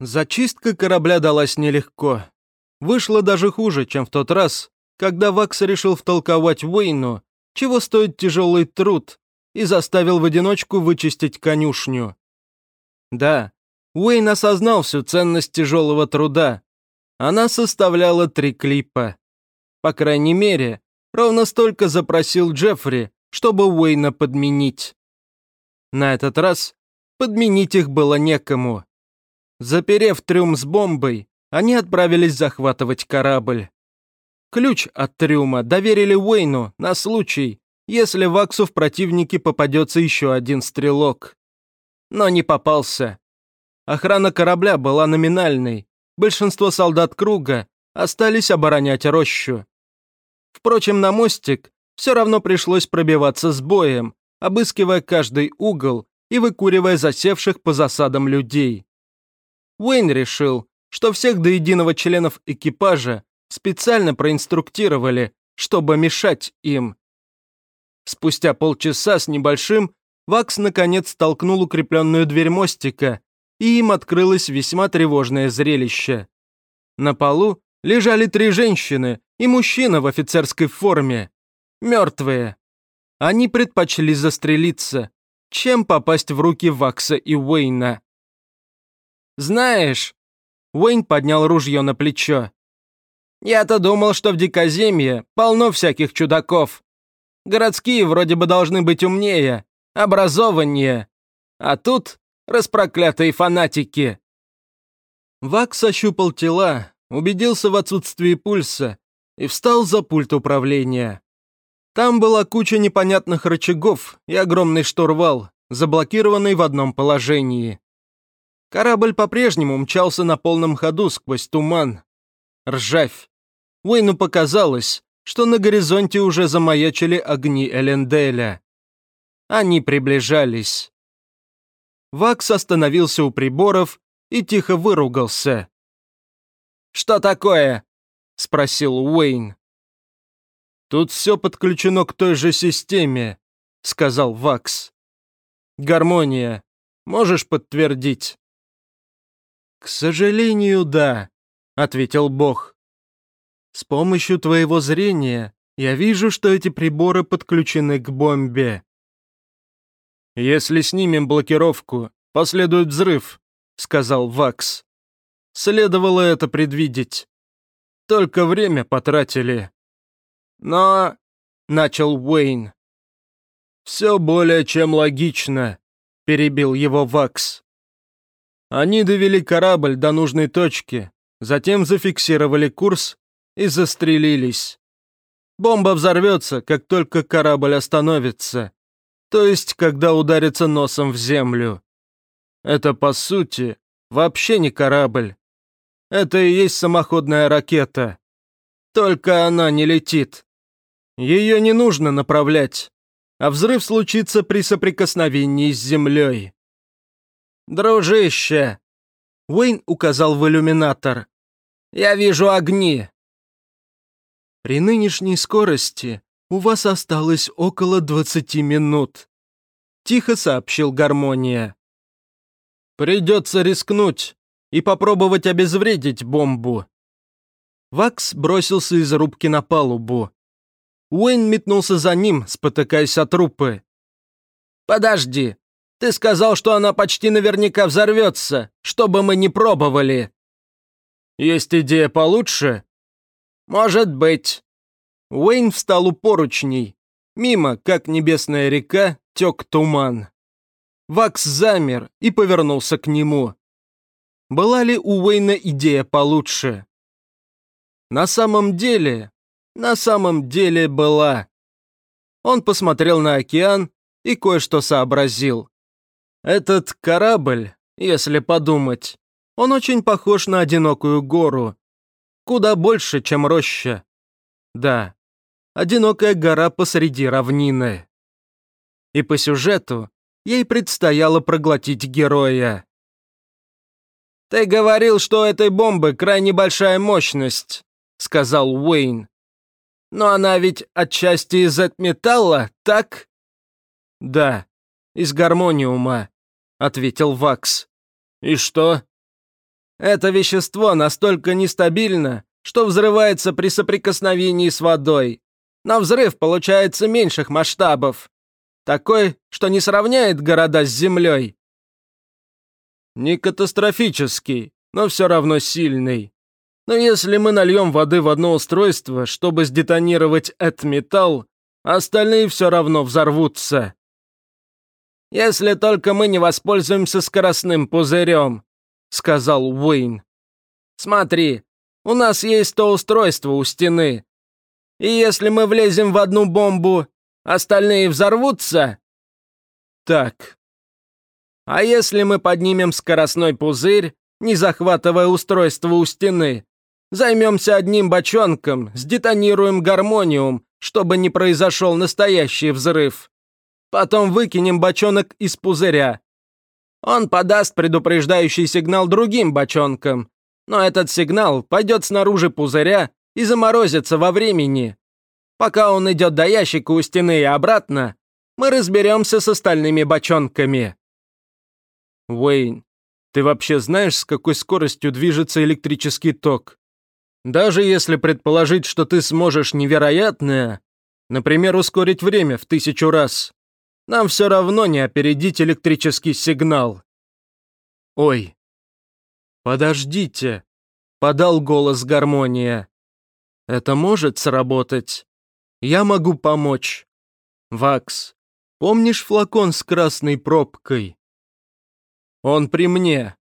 Зачистка корабля далась нелегко. Вышло даже хуже, чем в тот раз, когда Вакс решил втолковать Уэйну, чего стоит тяжелый труд, и заставил в одиночку вычистить конюшню. Да, Уэйн осознал всю ценность тяжелого труда. Она составляла три клипа. По крайней мере, ровно столько запросил Джеффри, чтобы Уэйна подменить. На этот раз подменить их было некому. Заперев трюм с бомбой, они отправились захватывать корабль. Ключ от трюма доверили Уэйну на случай, если Ваксу в противнике попадется еще один стрелок. Но не попался. Охрана корабля была номинальной. Большинство солдат круга остались оборонять рощу. Впрочем, на мостик все равно пришлось пробиваться с боем, обыскивая каждый угол и выкуривая засевших по засадам людей. Уэйн решил, что всех до единого членов экипажа специально проинструктировали, чтобы мешать им. Спустя полчаса с небольшим Вакс наконец толкнул укрепленную дверь мостика, и им открылось весьма тревожное зрелище. На полу лежали три женщины и мужчина в офицерской форме. Мертвые. Они предпочли застрелиться, чем попасть в руки Вакса и Уэйна. «Знаешь...» Уэйн поднял ружье на плечо. «Я-то думал, что в Дикоземье полно всяких чудаков. Городские вроде бы должны быть умнее, образованнее. А тут распроклятые фанатики». Вакс ощупал тела, убедился в отсутствии пульса и встал за пульт управления. Там была куча непонятных рычагов и огромный штурвал, заблокированный в одном положении. Корабль по-прежнему мчался на полном ходу сквозь туман. Ржавь. Уэйну показалось, что на горизонте уже замаячили огни Эленделя. Они приближались. Вакс остановился у приборов и тихо выругался. «Что такое?» — спросил Уэйн. «Тут все подключено к той же системе», — сказал Вакс. «Гармония. Можешь подтвердить?» «К сожалению, да», — ответил Бог. «С помощью твоего зрения я вижу, что эти приборы подключены к бомбе». «Если снимем блокировку, последует взрыв», — сказал Вакс. «Следовало это предвидеть. Только время потратили». «Но...» — начал Уэйн. «Все более чем логично», — перебил его Вакс. Они довели корабль до нужной точки, затем зафиксировали курс и застрелились. Бомба взорвется, как только корабль остановится, то есть, когда ударится носом в землю. Это, по сути, вообще не корабль. Это и есть самоходная ракета. Только она не летит. Ее не нужно направлять, а взрыв случится при соприкосновении с землей. «Дружище!» Уэйн указал в иллюминатор. «Я вижу огни!» «При нынешней скорости у вас осталось около 20 минут», тихо сообщил Гармония. «Придется рискнуть и попробовать обезвредить бомбу». Вакс бросился из рубки на палубу. Уэйн метнулся за ним, спотыкаясь от трупы. «Подожди, ты сказал, что она почти наверняка взорвется, что бы мы ни пробовали». «Есть идея получше?» «Может быть». Уэйн встал у поручней. Мимо, как небесная река, тек туман. Вакс замер и повернулся к нему. Была ли у Уэйна идея получше? На самом деле, на самом деле была. Он посмотрел на океан и кое-что сообразил. Этот корабль, если подумать, он очень похож на одинокую гору. Куда больше, чем роща. Да, одинокая гора посреди равнины. И по сюжету ей предстояло проглотить героя. «Ты говорил, что у этой бомбы крайне большая мощность», — сказал Уэйн. «Но она ведь отчасти из металла, так?» «Да», из гармониума», — ответил Вакс. «И что?» Это вещество настолько нестабильно, что взрывается при соприкосновении с водой. Но взрыв получается меньших масштабов. Такой, что не сравняет города с землей. Не катастрофический, но все равно сильный. Но если мы нальем воды в одно устройство, чтобы сдетонировать этот металл, остальные все равно взорвутся. «Если только мы не воспользуемся скоростным пузырем», — сказал Уэйн. «Смотри, у нас есть то устройство у стены. И если мы влезем в одну бомбу, остальные взорвутся?» «Так». «А если мы поднимем скоростной пузырь, не захватывая устройство у стены, Займемся одним бочонком, сдетонируем гармониум, чтобы не произошел настоящий взрыв. Потом выкинем бочонок из пузыря. Он подаст предупреждающий сигнал другим бочонкам, но этот сигнал пойдет снаружи пузыря и заморозится во времени. Пока он идет до ящика у стены и обратно, мы разберемся с остальными бочонками. Уэйн, ты вообще знаешь, с какой скоростью движется электрический ток? Даже если предположить, что ты сможешь невероятное, например, ускорить время в тысячу раз, нам все равно не опередить электрический сигнал. Ой. Подождите, подал голос гармония. Это может сработать. Я могу помочь. Вакс, помнишь флакон с красной пробкой? Он при мне.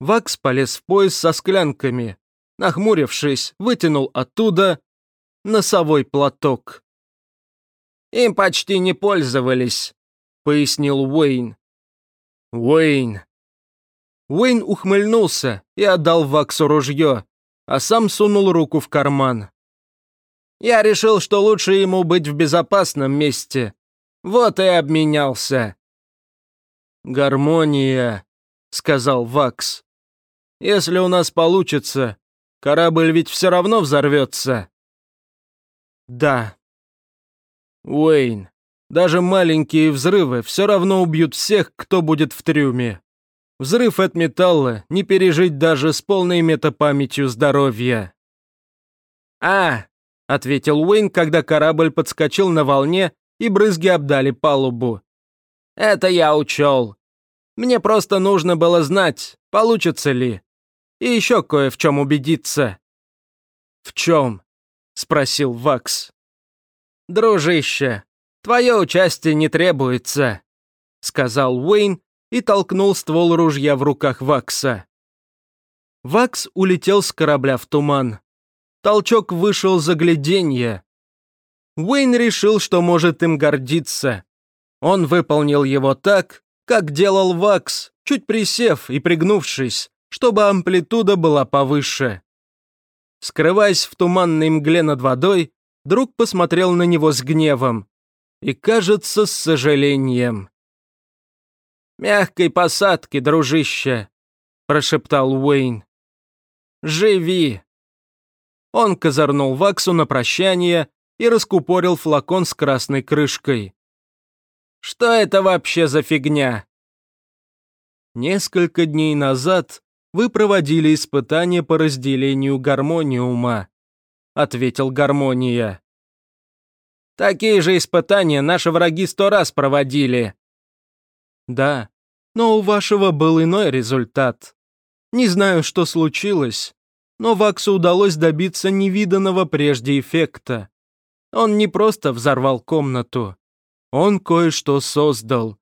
Вакс полез в пояс со склянками, нахмурившись, вытянул оттуда носовой платок. «Им почти не пользовались», — пояснил Уэйн. «Уэйн». Уэйн ухмыльнулся и отдал Ваксу ружье, а сам сунул руку в карман. «Я решил, что лучше ему быть в безопасном месте. Вот и обменялся». «Гармония», — сказал Вакс. «Если у нас получится, Корабль ведь все равно взорвется. Да. Уэйн, даже маленькие взрывы все равно убьют всех, кто будет в трюме. Взрыв от металла не пережить даже с полной метапамятью здоровья. «А!» — ответил Уэйн, когда корабль подскочил на волне и брызги обдали палубу. «Это я учел. Мне просто нужно было знать, получится ли и еще кое в чем убедиться». «В чем?» — спросил Вакс. «Дружище, твое участие не требуется», — сказал Уэйн и толкнул ствол ружья в руках Вакса. Вакс улетел с корабля в туман. Толчок вышел за гляденье. Уэйн решил, что может им гордиться. Он выполнил его так, как делал Вакс, чуть присев и пригнувшись, чтобы амплитуда была повыше. Скрываясь в туманной мгле над водой, друг посмотрел на него с гневом и, кажется, с сожалением. «Мягкой посадки, дружище», — прошептал Уэйн. «Живи!» Он козырнул Ваксу на прощание и раскупорил флакон с красной крышкой. «Что это вообще за фигня?» Несколько дней назад вы проводили испытания по разделению гармониума», — ответил Гармония. «Такие же испытания наши враги сто раз проводили». «Да, но у вашего был иной результат. Не знаю, что случилось, но Ваксу удалось добиться невиданного прежде эффекта. Он не просто взорвал комнату, он кое-что создал.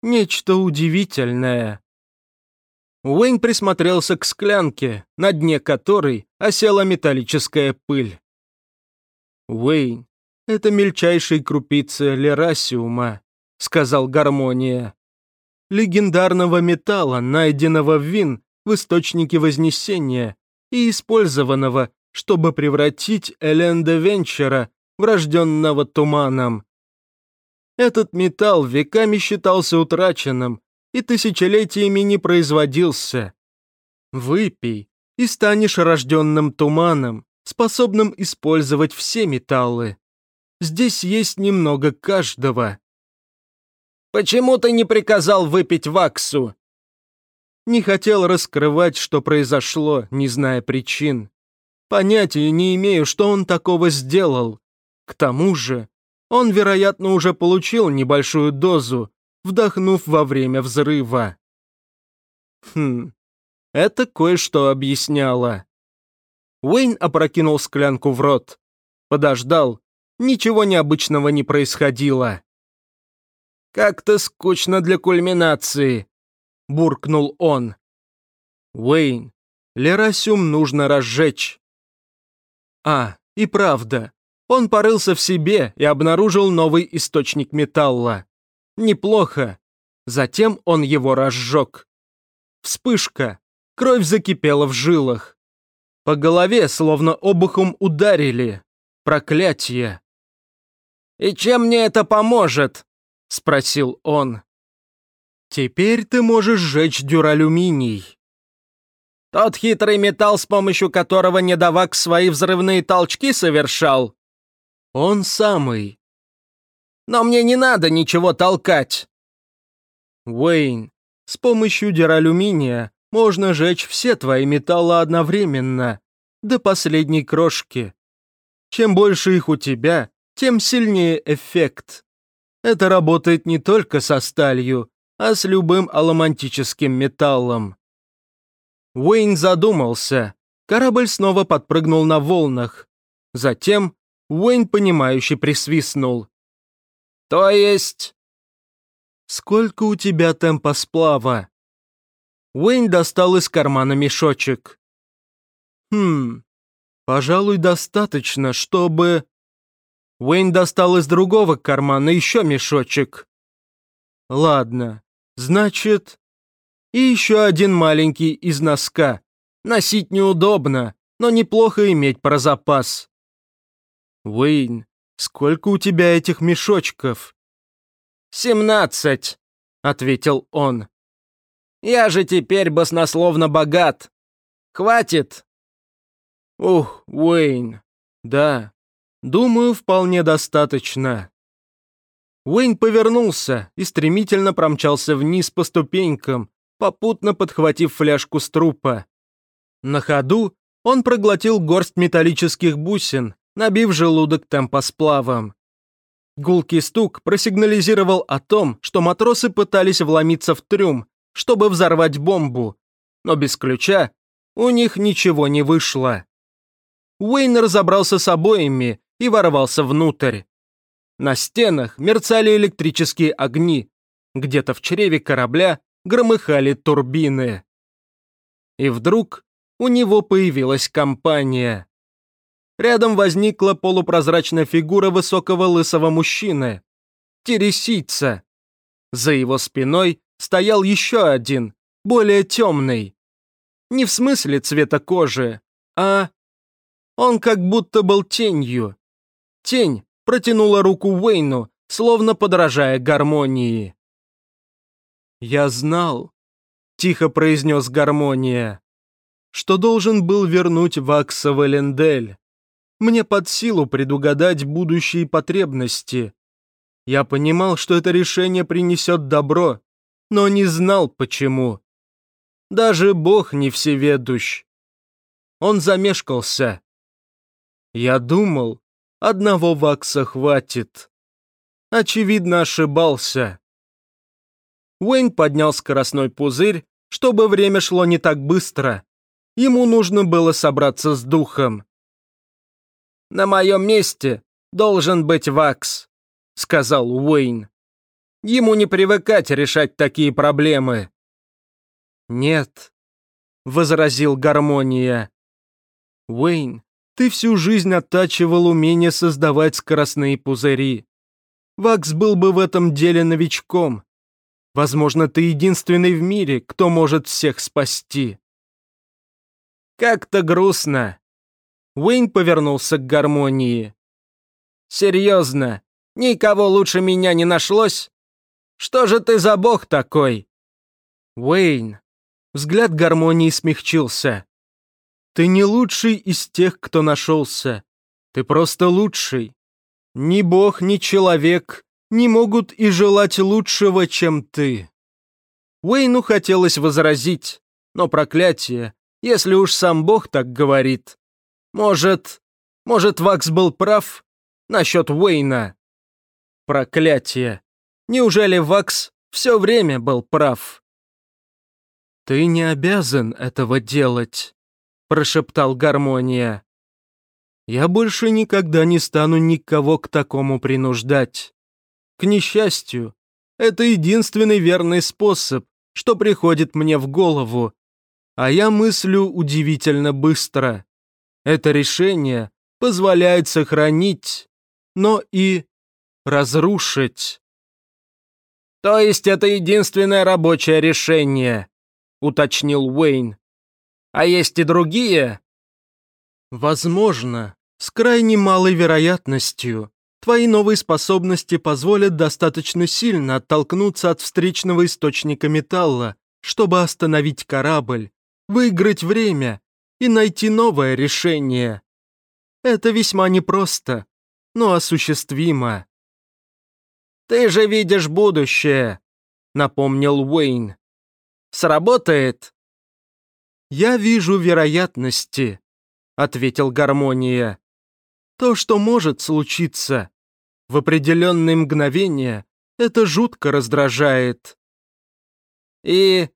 Нечто удивительное. Уэйн присмотрелся к склянке, на дне которой осела металлическая пыль. «Уэйн, это мельчайшие крупицы лерасиума», — сказал Гармония. «Легендарного металла, найденного в Вин в источнике Вознесения и использованного, чтобы превратить Эленда Венчера в рожденного туманом. Этот металл веками считался утраченным, и тысячелетиями не производился. Выпей, и станешь рожденным туманом, способным использовать все металлы. Здесь есть немного каждого. «Почему ты не приказал выпить ваксу?» Не хотел раскрывать, что произошло, не зная причин. Понятия не имею, что он такого сделал. К тому же, он, вероятно, уже получил небольшую дозу, вдохнув во время взрыва. Хм, это кое-что объясняло. Уэйн опрокинул склянку в рот. Подождал. Ничего необычного не происходило. «Как-то скучно для кульминации», — буркнул он. «Уэйн, Лерасюм нужно разжечь». А, и правда, он порылся в себе и обнаружил новый источник металла. Неплохо. Затем он его разжег. Вспышка. Кровь закипела в жилах. По голове словно обухом ударили. Проклятие. «И чем мне это поможет?» — спросил он. «Теперь ты можешь сжечь дюралюминий». «Тот хитрый металл, с помощью которого недовак свои взрывные толчки совершал?» «Он самый». «Но мне не надо ничего толкать». «Уэйн, с помощью дюралюминия можно сжечь все твои металлы одновременно, до последней крошки. Чем больше их у тебя, тем сильнее эффект. Это работает не только со сталью, а с любым аламантическим металлом. Уэйн задумался. Корабль снова подпрыгнул на волнах. Затем Уэйн, понимающе присвистнул. «То есть...» «Сколько у тебя темпа сплава?» Уэйн достал из кармана мешочек. «Хм, Пожалуй, достаточно, чтобы...» Уэйн достал из другого кармана еще мешочек. «Ладно, значит...» «И еще один маленький из носка. Носить неудобно, но неплохо иметь про запас». «Уэйн, сколько у тебя этих мешочков?» «Семнадцать», — ответил он. «Я же теперь баснословно богат. Хватит?» Ох, Уэйн. Да, думаю, вполне достаточно. Уэйн повернулся и стремительно промчался вниз по ступенькам, попутно подхватив фляжку с трупа. На ходу он проглотил горсть металлических бусин, набив желудок темпосплавом. Гулкий стук просигнализировал о том, что матросы пытались вломиться в трюм, чтобы взорвать бомбу, но без ключа у них ничего не вышло. Уэйн разобрался с обоями и ворвался внутрь. На стенах мерцали электрические огни. Где-то в чреве корабля громыхали турбины. И вдруг у него появилась компания. Рядом возникла полупрозрачная фигура высокого лысого мужчины. Тересица. За его спиной стоял еще один, более темный. Не в смысле цвета кожи, а он как будто был тенью. Тень протянула руку Уэйну, словно подражая гармонии. «Я знал», — тихо произнес гармония, «что должен был вернуть Вакса Валендель. Мне под силу предугадать будущие потребности. Я понимал, что это решение принесет добро, но не знал, почему. Даже Бог не всеведущ». Он замешкался. Я думал, одного вакса хватит. Очевидно, ошибался. Уэйн поднял скоростной пузырь, чтобы время шло не так быстро. Ему нужно было собраться с духом. «На моем месте должен быть Вакс», — сказал Уэйн. «Ему не привыкать решать такие проблемы». «Нет», — возразил Гармония. «Уэйн ты всю жизнь оттачивал умение создавать скоростные пузыри. Вакс был бы в этом деле новичком. Возможно, ты единственный в мире, кто может всех спасти. Как-то грустно. Уэйн повернулся к гармонии. Серьезно, никого лучше меня не нашлось? Что же ты за бог такой? Уэйн. Взгляд гармонии смягчился. Ты не лучший из тех, кто нашелся. Ты просто лучший. Ни бог, ни человек не могут и желать лучшего, чем ты. Уэйну хотелось возразить, но проклятие, если уж сам Бог так говорит. Может, может, Вакс был прав насчет Уэйна? Проклятие. Неужели Вакс все время был прав? «Ты не обязан этого делать», — прошептал Гармония. «Я больше никогда не стану никого к такому принуждать. К несчастью, это единственный верный способ, что приходит мне в голову, а я мыслю удивительно быстро. Это решение позволяет сохранить, но и разрушить». «То есть это единственное рабочее решение?» уточнил Уэйн. «А есть и другие?» «Возможно, с крайне малой вероятностью. Твои новые способности позволят достаточно сильно оттолкнуться от встречного источника металла, чтобы остановить корабль, выиграть время и найти новое решение. Это весьма непросто, но осуществимо». «Ты же видишь будущее», — напомнил Уэйн. Сработает?» «Я вижу вероятности», — ответил Гармония. «То, что может случиться. В определенные мгновения это жутко раздражает». «И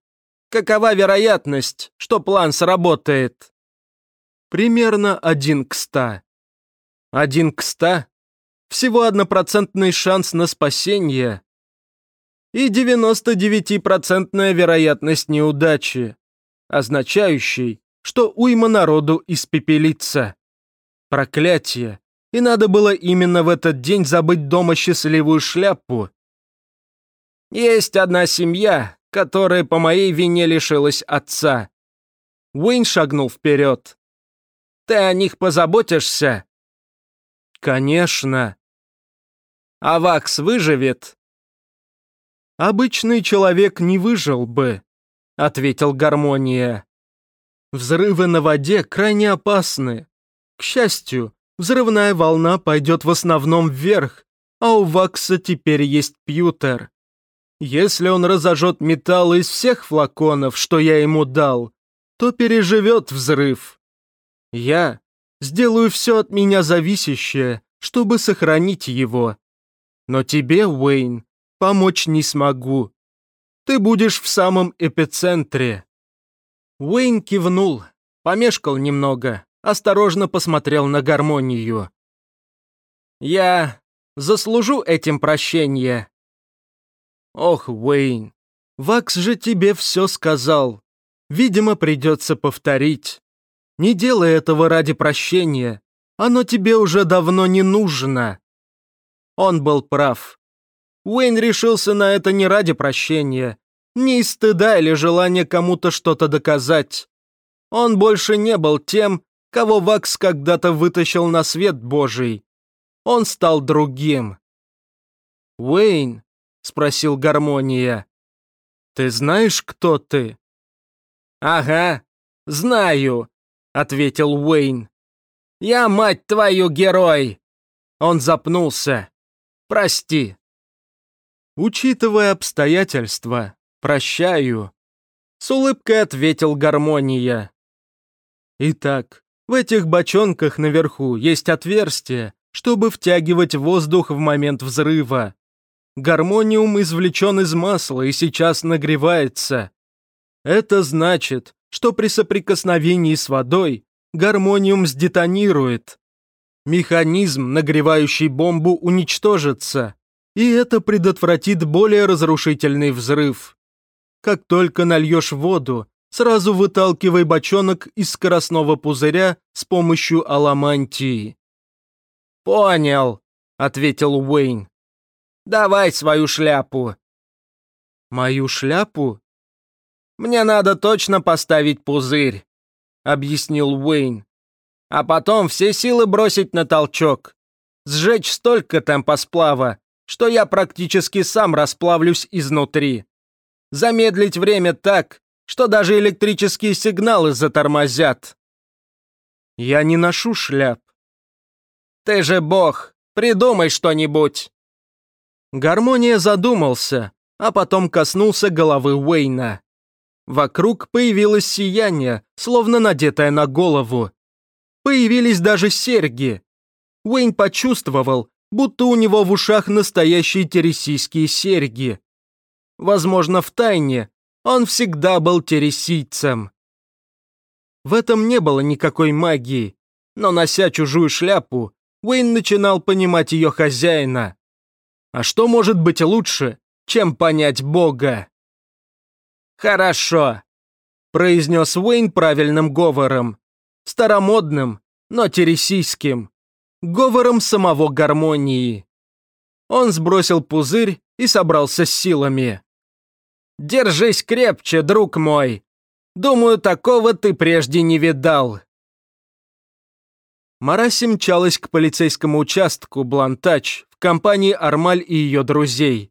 какова вероятность, что план сработает?» «Примерно один к ста». «Один к ста? Всего однопроцентный шанс на спасение и 99% вероятность неудачи, означающей, что уйма народу испепелится. Проклятие. И надо было именно в этот день забыть дома счастливую шляпу. Есть одна семья, которая по моей вине лишилась отца. Уэйн шагнул вперед. Ты о них позаботишься? Конечно. А Вакс выживет? «Обычный человек не выжил бы», — ответил Гармония. «Взрывы на воде крайне опасны. К счастью, взрывная волна пойдет в основном вверх, а у Вакса теперь есть пьютер. Если он разожжет металл из всех флаконов, что я ему дал, то переживет взрыв. Я сделаю все от меня зависящее, чтобы сохранить его. Но тебе, Уэйн, помочь не смогу. Ты будешь в самом эпицентре». Уэйн кивнул, помешкал немного, осторожно посмотрел на гармонию. «Я заслужу этим прощения». «Ох, Уэйн, Вакс же тебе все сказал. Видимо, придется повторить. Не делай этого ради прощения. Оно тебе уже давно не нужно». Он был прав. Уэйн решился на это не ради прощения, не из стыда или желания кому-то что-то доказать. Он больше не был тем, кого Вакс когда-то вытащил на свет Божий. Он стал другим. «Уэйн?» — спросил Гармония. «Ты знаешь, кто ты?» «Ага, знаю», — ответил Уэйн. «Я, мать твою, герой!» Он запнулся. «Прости». «Учитывая обстоятельства, прощаю», — с улыбкой ответил Гармония. «Итак, в этих бочонках наверху есть отверстие, чтобы втягивать воздух в момент взрыва. Гармониум извлечен из масла и сейчас нагревается. Это значит, что при соприкосновении с водой гармониум сдетонирует. Механизм, нагревающий бомбу, уничтожится, и это предотвратит более разрушительный взрыв. Как только нальешь воду, сразу выталкивай бочонок из скоростного пузыря с помощью аламантии. «Понял», — ответил Уэйн. «Давай свою шляпу». «Мою шляпу?» «Мне надо точно поставить пузырь», — объяснил Уэйн. «А потом все силы бросить на толчок. Сжечь столько темпосплава, что я практически сам расплавлюсь изнутри. Замедлить время так, что даже электрические сигналы затормозят. Я не ношу шляп. Ты же бог, придумай что-нибудь. Гармония задумался, а потом коснулся головы Уэйна. Вокруг появилось сияние, словно надетое на голову. Появились даже серьги. Уэйн почувствовал, будто у него в ушах настоящие тересийские серьги. Возможно, в тайне он всегда был тересийцем. В этом не было никакой магии, но, нося чужую шляпу, Уэйн начинал понимать ее хозяина. А что может быть лучше, чем понять Бога? «Хорошо», — произнес Уэйн правильным говором. Старомодным, но тересийским. Говором самого гармонии. Он сбросил пузырь и собрался с силами. «Держись крепче, друг мой. Думаю, такого ты прежде не видал». Мараси мчалась к полицейскому участку Блантач в компании Армаль и ее друзей.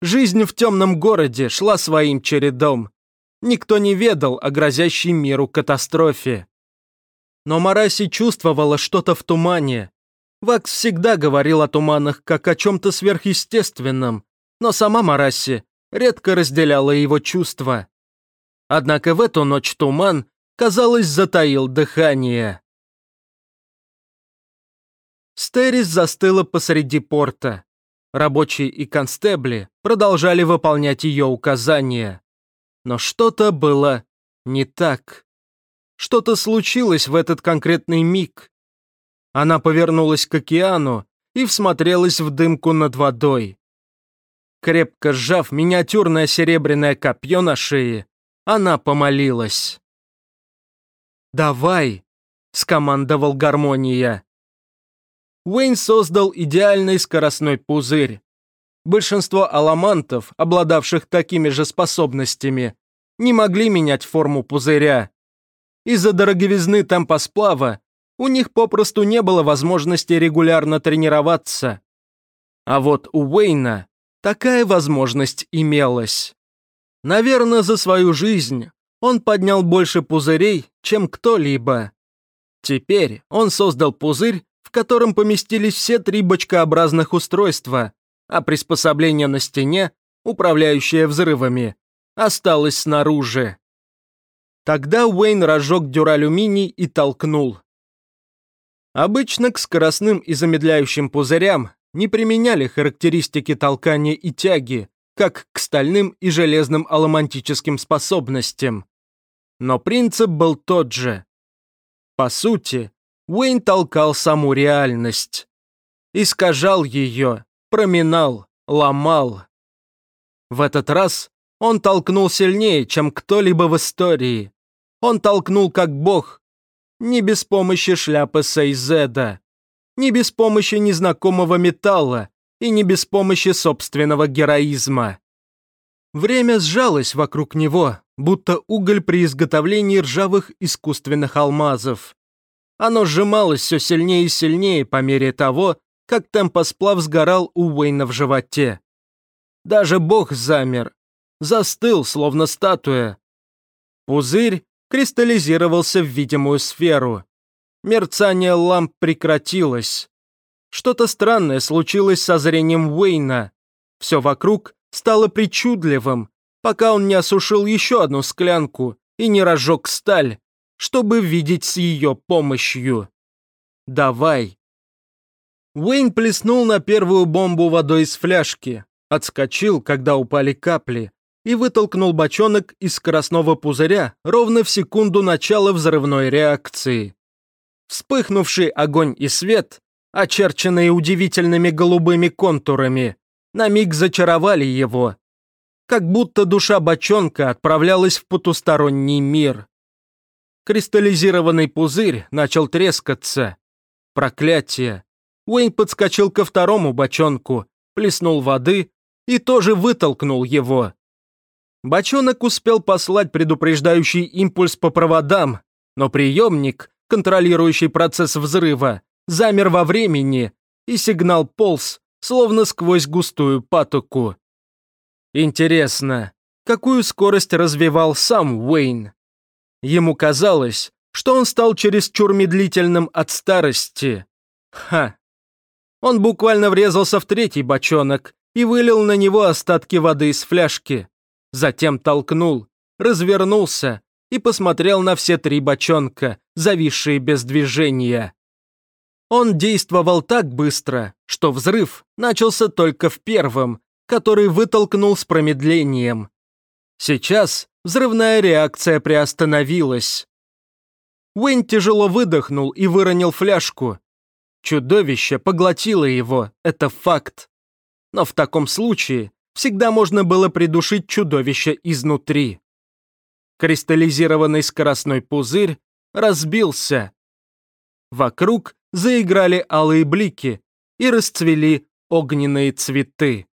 Жизнь в темном городе шла своим чередом. Никто не ведал о грозящей миру катастрофе. Но Мараси чувствовала что-то в тумане. Вакс всегда говорил о туманах как о чем-то сверхъестественном, но сама Мараси редко разделяла его чувства. Однако в эту ночь туман, казалось, затаил дыхание. Стерис застыла посреди порта. Рабочие и констебли продолжали выполнять ее указания. Но что-то было не так. Что-то случилось в этот конкретный миг. Она повернулась к океану и всмотрелась в дымку над водой. Крепко сжав миниатюрное серебряное копье на шее, она помолилась. «Давай!» — скомандовал гармония. Уэйн создал идеальный скоростной пузырь. Большинство аламантов, обладавших такими же способностями, не могли менять форму пузыря. Из-за дороговизны темпа сплава у них попросту не было возможности регулярно тренироваться. А вот у Уэйна такая возможность имелась. Наверное, за свою жизнь он поднял больше пузырей, чем кто-либо. Теперь он создал пузырь, котором поместились все три бочкообразных устройства, а приспособление на стене, управляющее взрывами, осталось снаружи. Тогда Уэйн разжег дюралюминий и толкнул. Обычно к скоростным и замедляющим пузырям не применяли характеристики толкания и тяги, как к стальным и железным аламантическим способностям. Но принцип был тот же. По сути, Уэйн толкал саму реальность. Искажал ее, проминал, ломал. В этот раз он толкнул сильнее, чем кто-либо в истории. Он толкнул как бог. Не без помощи шляпы Сейзеда. Не без помощи незнакомого металла. И не без помощи собственного героизма. Время сжалось вокруг него, будто уголь при изготовлении ржавых искусственных алмазов. Оно сжималось все сильнее и сильнее по мере того, как темпосплав сгорал у Уэйна в животе. Даже бог замер, застыл, словно статуя. Пузырь кристаллизировался в видимую сферу. Мерцание ламп прекратилось. Что-то странное случилось со зрением Уэйна. Все вокруг стало причудливым, пока он не осушил еще одну склянку и не разжег сталь, чтобы видеть с ее помощью. «Давай». Уэйн плеснул на первую бомбу водой из фляжки, отскочил, когда упали капли, и вытолкнул бочонок из скоростного пузыря ровно в секунду начала взрывной реакции. Вспыхнувший огонь и свет, очерченные удивительными голубыми контурами, на миг зачаровали его. Как будто душа бочонка отправлялась в потусторонний мир. Кристаллизированный пузырь начал трескаться. Проклятие. Уэйн подскочил ко второму бочонку, плеснул воды и тоже вытолкнул его. Бочонок успел послать предупреждающий импульс по проводам, но приемник, контролирующий процесс взрыва, замер во времени, и сигнал полз, словно сквозь густую патоку. Интересно, какую скорость развивал сам Уэйн? Ему казалось, что он стал чересчур медлительным от старости. Ха! Он буквально врезался в третий бочонок и вылил на него остатки воды из фляжки. Затем толкнул, развернулся и посмотрел на все три бочонка, зависшие без движения. Он действовал так быстро, что взрыв начался только в первом, который вытолкнул с промедлением. Сейчас взрывная реакция приостановилась. Уэйн тяжело выдохнул и выронил фляжку. Чудовище поглотило его, это факт. Но в таком случае всегда можно было придушить чудовище изнутри. Кристаллизированный скоростной пузырь разбился. Вокруг заиграли алые блики и расцвели огненные цветы.